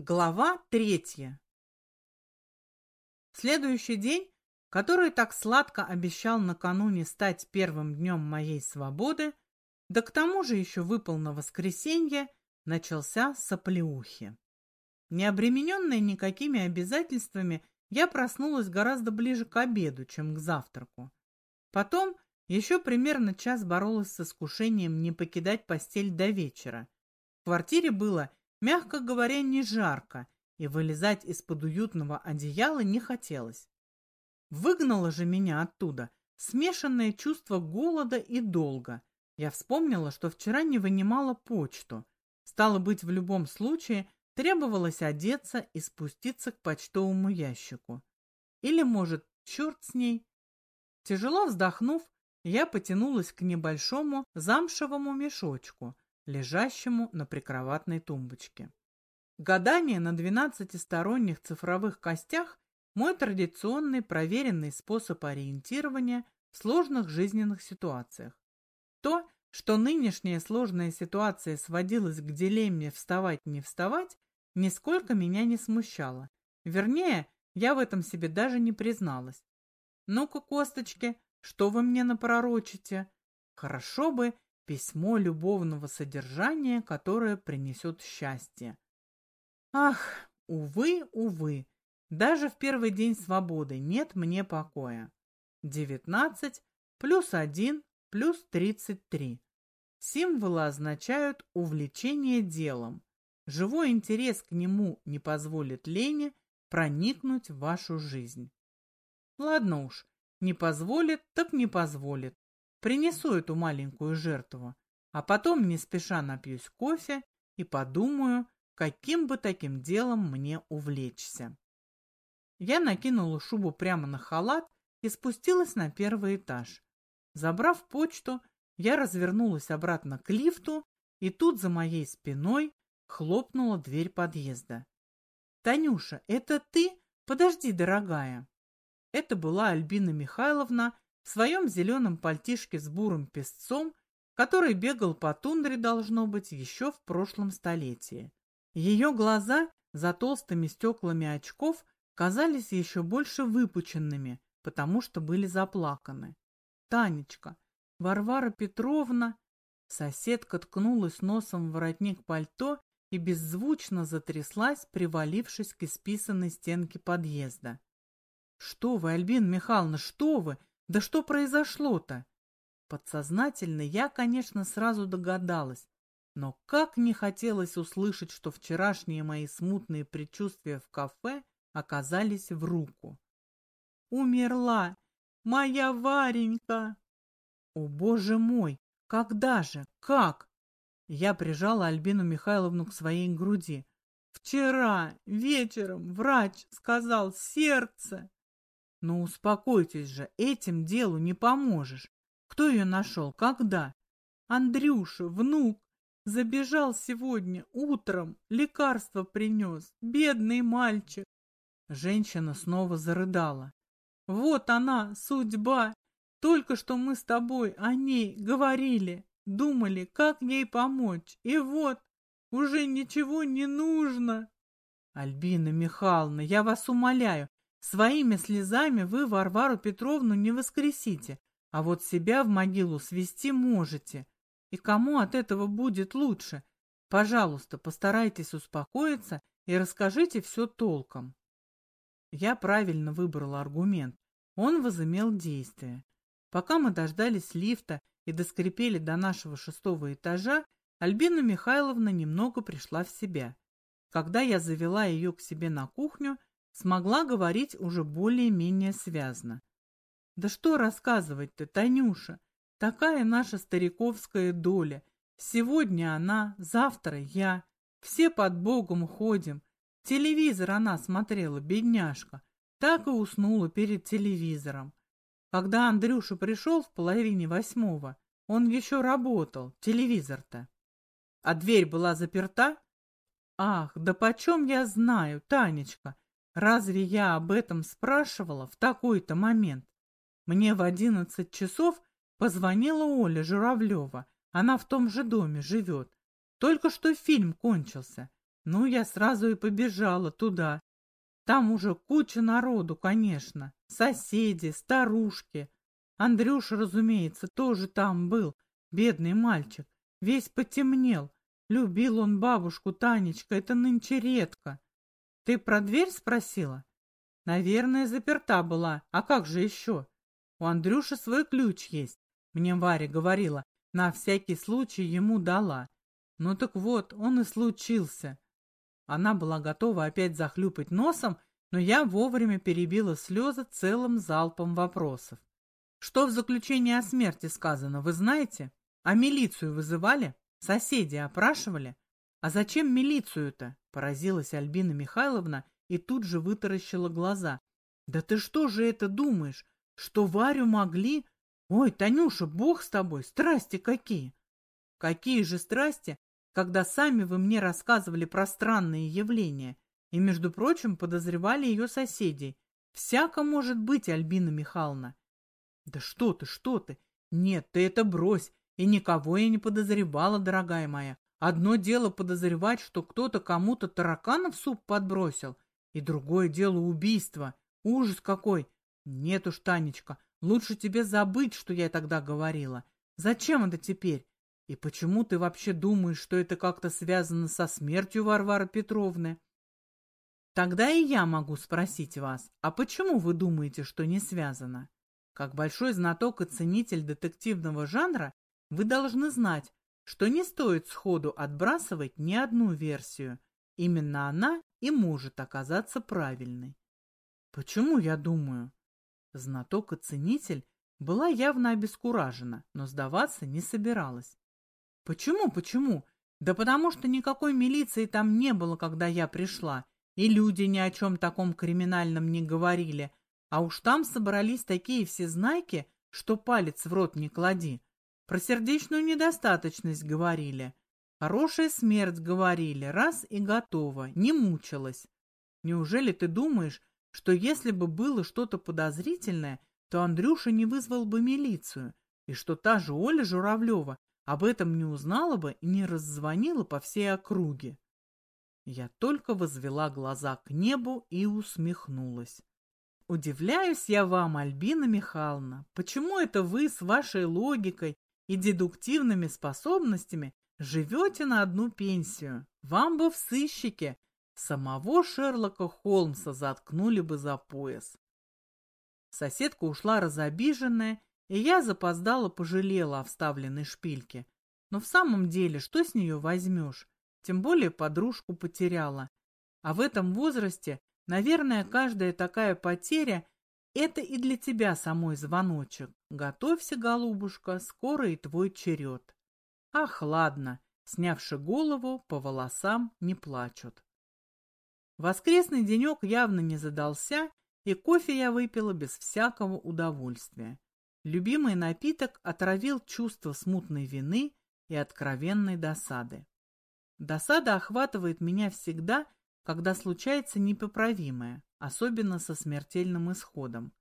Глава третья. Следующий день, который так сладко обещал накануне стать первым днем моей свободы, да к тому же еще выпал на воскресенье, начался с оплеухи. Не обремененная никакими обязательствами, я проснулась гораздо ближе к обеду, чем к завтраку. Потом еще примерно час боролась с искушением не покидать постель до вечера. В квартире было Мягко говоря, не жарко, и вылезать из-под уютного одеяла не хотелось. Выгнало же меня оттуда смешанное чувство голода и долга. Я вспомнила, что вчера не вынимала почту. Стало быть, в любом случае требовалось одеться и спуститься к почтовому ящику. Или, может, черт с ней. Тяжело вздохнув, я потянулась к небольшому замшевому мешочку – лежащему на прикроватной тумбочке. Гадание на двенадцатисторонних цифровых костях – мой традиционный проверенный способ ориентирования в сложных жизненных ситуациях. То, что нынешняя сложная ситуация сводилась к дилемме «вставать-не вставать», нисколько меня не смущало. Вернее, я в этом себе даже не призналась. «Ну-ка, косточки, что вы мне напророчите? Хорошо бы, Письмо любовного содержания, которое принесет счастье. Ах, увы, увы, даже в первый день свободы нет мне покоя. Девятнадцать плюс один плюс тридцать три. Символы означают увлечение делом. Живой интерес к нему не позволит лени проникнуть в вашу жизнь. Ладно уж, не позволит, так не позволит. Принесу эту маленькую жертву, а потом не спеша напьюсь кофе и подумаю, каким бы таким делом мне увлечься. Я накинула шубу прямо на халат и спустилась на первый этаж. Забрав почту, я развернулась обратно к лифту, и тут за моей спиной хлопнула дверь подъезда. «Танюша, это ты? Подожди, дорогая!» Это была Альбина Михайловна в своем зеленом пальтишке с бурым песцом, который бегал по тундре, должно быть, еще в прошлом столетии. Ее глаза за толстыми стеклами очков казались еще больше выпученными, потому что были заплаканы. «Танечка, Варвара Петровна...» Соседка ткнулась носом в воротник пальто и беззвучно затряслась, привалившись к исписанной стенке подъезда. «Что вы, Альбина Михайловна, что вы? Да что произошло-то? Подсознательно я, конечно, сразу догадалась, но как не хотелось услышать, что вчерашние мои смутные предчувствия в кафе оказались в руку. Умерла моя Варенька! О, боже мой! Когда же? Как? Я прижала Альбину Михайловну к своей груди. Вчера вечером врач сказал сердце. Ну, успокойтесь же, этим делу не поможешь. Кто ее нашел? Когда? Андрюша, внук, забежал сегодня утром, лекарство принес, бедный мальчик. Женщина снова зарыдала. Вот она, судьба. Только что мы с тобой о ней говорили, думали, как ей помочь. И вот, уже ничего не нужно. Альбина Михайловна, я вас умоляю, Своими слезами вы Варвару Петровну не воскресите, а вот себя в могилу свести можете. И кому от этого будет лучше? Пожалуйста, постарайтесь успокоиться и расскажите все толком. Я правильно выбрала аргумент. Он возымел действие. Пока мы дождались лифта и доскрипели до нашего шестого этажа, Альбина Михайловна немного пришла в себя. Когда я завела ее к себе на кухню, смогла говорить уже более-менее связно. Да что рассказывать-то, Танюша? Такая наша стариковская доля. Сегодня она, завтра я. Все под Богом ходим. Телевизор она смотрела, бедняжка. Так и уснула перед телевизором. Когда Андрюша пришел в половине восьмого, он еще работал, телевизор-то. А дверь была заперта? Ах, да почем я знаю, Танечка, Разве я об этом спрашивала в такой-то момент? Мне в одиннадцать часов позвонила Оля Журавлева. Она в том же доме живет. Только что фильм кончился. Ну, я сразу и побежала туда. Там уже куча народу, конечно. Соседи, старушки. Андрюша, разумеется, тоже там был. Бедный мальчик. Весь потемнел. Любил он бабушку, Танечка, это нынче редко. Ты про дверь спросила? Наверное, заперта была. А как же еще? У Андрюши свой ключ есть. Мне Варя говорила, на всякий случай ему дала. Ну так вот, он и случился. Она была готова опять захлюпать носом, но я вовремя перебила слезы целым залпом вопросов. Что в заключении о смерти сказано, вы знаете? А милицию вызывали? Соседи опрашивали? А зачем милицию-то? Поразилась Альбина Михайловна и тут же вытаращила глаза. Да ты что же это думаешь? Что Варю могли? Ой, Танюша, бог с тобой, страсти какие! Какие же страсти, когда сами вы мне рассказывали про странные явления и, между прочим, подозревали ее соседей. Всяко может быть, Альбина Михайловна. Да что ты, что ты? Нет, ты это брось. И никого я не подозревала, дорогая моя. Одно дело подозревать, что кто-то кому-то таракана в суп подбросил, и другое дело убийство. Ужас какой! Нет уж, Танечка, лучше тебе забыть, что я тогда говорила. Зачем это теперь? И почему ты вообще думаешь, что это как-то связано со смертью Варвары Петровны? Тогда и я могу спросить вас, а почему вы думаете, что не связано? Как большой знаток и ценитель детективного жанра, вы должны знать, что не стоит сходу отбрасывать ни одну версию. Именно она и может оказаться правильной. Почему я думаю? Знаток и ценитель была явно обескуражена, но сдаваться не собиралась. Почему, почему? Да потому что никакой милиции там не было, когда я пришла, и люди ни о чем таком криминальном не говорили, а уж там собрались такие всезнайки, что палец в рот не клади. Про сердечную недостаточность говорили. Хорошая смерть говорили, раз и готово, не мучилась. Неужели ты думаешь, что если бы было что-то подозрительное, то Андрюша не вызвал бы милицию, и что та же Оля Журавлева об этом не узнала бы и не раззвонила по всей округе. Я только возвела глаза к небу и усмехнулась. Удивляюсь я вам, Альбина Михайловна, почему это вы с вашей логикой и дедуктивными способностями живете на одну пенсию? Вам бы в сыщике самого Шерлока Холмса заткнули бы за пояс. Соседка ушла разобиженная и я запоздала пожалела о вставленной шпильке. Но в самом деле, что с нее возьмешь? Тем более подружку потеряла. А в этом возрасте, наверное, каждая такая потеря – это и для тебя самой звоночек. Готовься, голубушка, скоро и твой черед. Ах, ладно, снявши голову, по волосам не плачут. Воскресный денек явно не задался, и кофе я выпила без всякого удовольствия. Любимый напиток отравил чувство смутной вины и откровенной досады. Досада охватывает меня всегда, когда случается непоправимое, особенно со смертельным исходом.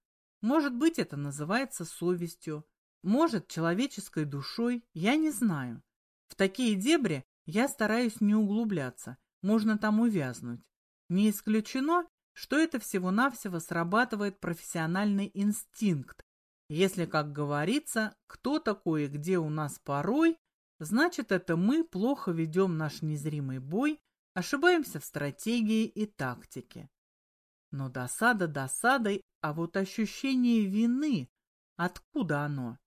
Может быть, это называется совестью, может, человеческой душой, я не знаю. В такие дебри я стараюсь не углубляться, можно там увязнуть. Не исключено, что это всего-навсего срабатывает профессиональный инстинкт, если, как говорится, кто такой и где у нас порой, значит, это мы плохо ведем наш незримый бой, ошибаемся в стратегии и тактике. Но досада досадой, а вот ощущение вины, откуда оно?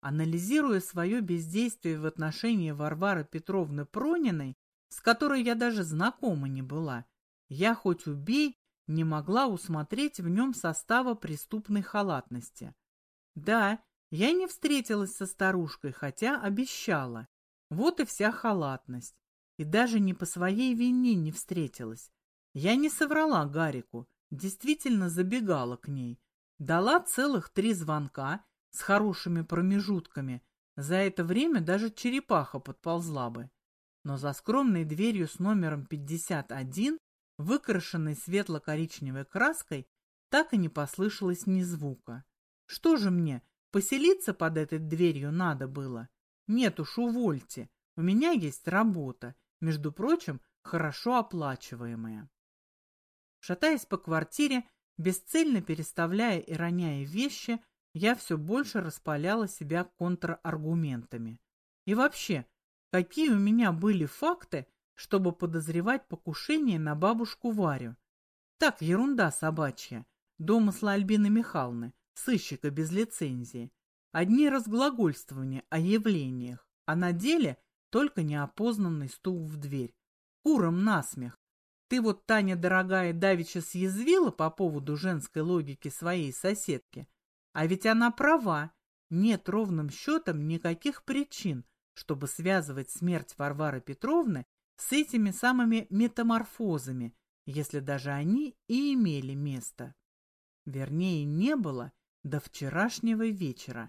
Анализируя свое бездействие в отношении Варвары Петровны Прониной, с которой я даже знакома не была, я хоть убей, не могла усмотреть в нем состава преступной халатности. Да, я не встретилась со старушкой, хотя обещала. Вот и вся халатность. И даже не по своей вине не встретилась. Я не соврала Гарику, действительно забегала к ней. Дала целых три звонка с хорошими промежутками. За это время даже черепаха подползла бы. Но за скромной дверью с номером 51, выкрашенной светло-коричневой краской, так и не послышалось ни звука. Что же мне, поселиться под этой дверью надо было? Нет уж, увольте. У меня есть работа. Между прочим, хорошо оплачиваемые. Шатаясь по квартире, бесцельно переставляя и роняя вещи, я все больше распаляла себя контраргументами. И вообще, какие у меня были факты, чтобы подозревать покушение на бабушку Варю? Так, ерунда собачья. Домысла Альбины Михайловны, сыщика без лицензии. Одни разглагольствования о явлениях, а на деле только неопознанный стук в дверь. Куром насмех. Ты вот, Таня, дорогая, давеча съязвила по поводу женской логики своей соседки. А ведь она права. Нет ровным счетом никаких причин, чтобы связывать смерть Варвары Петровны с этими самыми метаморфозами, если даже они и имели место. Вернее, не было до вчерашнего вечера,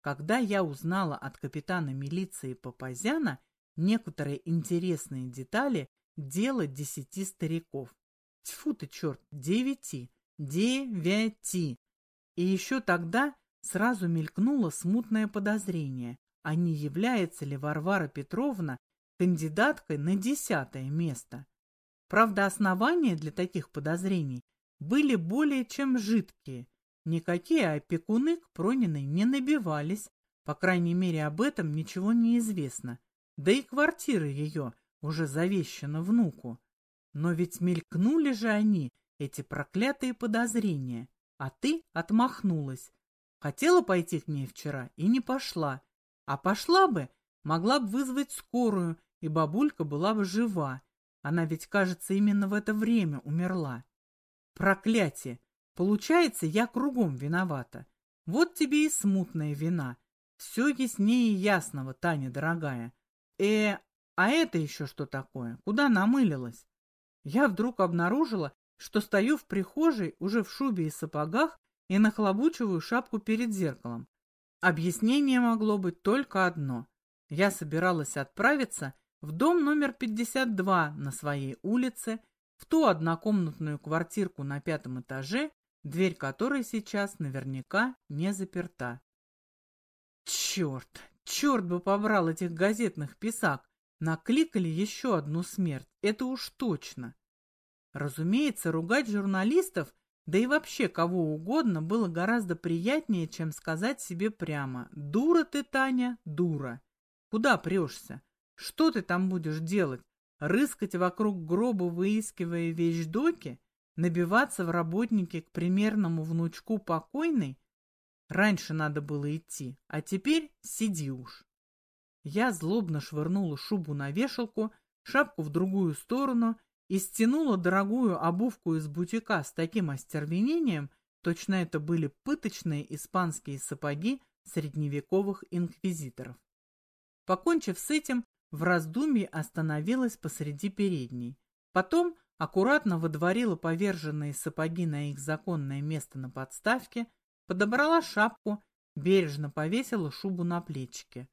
когда я узнала от капитана милиции Папазяна некоторые интересные детали дела десяти стариков. Тьфу ты, черт, девяти, девяти. И еще тогда сразу мелькнуло смутное подозрение, а не является ли Варвара Петровна кандидаткой на десятое место. Правда, основания для таких подозрений были более чем жидкие. Никакие опекуны к Прониной не набивались, по крайней мере, об этом ничего не известно. Да и квартира ее уже завещана внуку. Но ведь мелькнули же они, эти проклятые подозрения, а ты отмахнулась. Хотела пойти к ней вчера и не пошла. А пошла бы, могла бы вызвать скорую, и бабулька была бы жива. Она ведь, кажется, именно в это время умерла. Проклятие! Получается, я кругом виновата. Вот тебе и смутная вина. Все яснее ясного, Таня дорогая. Э, а это еще что такое? Куда намылилась? Я вдруг обнаружила, что стою в прихожей уже в шубе и сапогах и нахлобучиваю шапку перед зеркалом. Объяснение могло быть только одно. Я собиралась отправиться в дом номер 52 на своей улице, в ту однокомнатную квартирку на пятом этаже, дверь которой сейчас наверняка не заперта. Черт, черт бы побрал этих газетных писак, накликали еще одну смерть, это уж точно. Разумеется, ругать журналистов, да и вообще кого угодно, было гораздо приятнее, чем сказать себе прямо «Дура ты, Таня, дура! Куда прешься? Что ты там будешь делать? Рыскать вокруг гроба, выискивая вещдоки? Набиваться в работники к примерному внучку покойной? Раньше надо было идти, а теперь сиди уж. Я злобно швырнула шубу на вешалку, шапку в другую сторону и стянула дорогую обувку из бутика с таким остервенением, точно это были пыточные испанские сапоги средневековых инквизиторов. Покончив с этим, в раздумье остановилась посреди передней. Потом аккуратно выдворила поверженные сапоги на их законное место на подставке, подобрала шапку, бережно повесила шубу на плечики.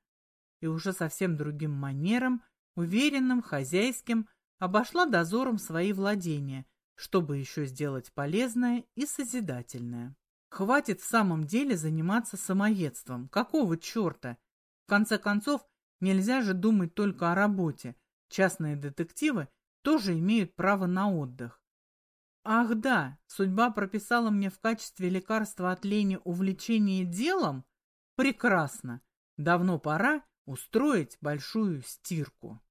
И уже совсем другим манером, уверенным, хозяйским, обошла дозором свои владения, чтобы еще сделать полезное и созидательное. Хватит в самом деле заниматься самоедством. Какого черта? В конце концов, Нельзя же думать только о работе. Частные детективы тоже имеют право на отдых. Ах да, судьба прописала мне в качестве лекарства от лени увлечение делом? Прекрасно. Давно пора устроить большую стирку.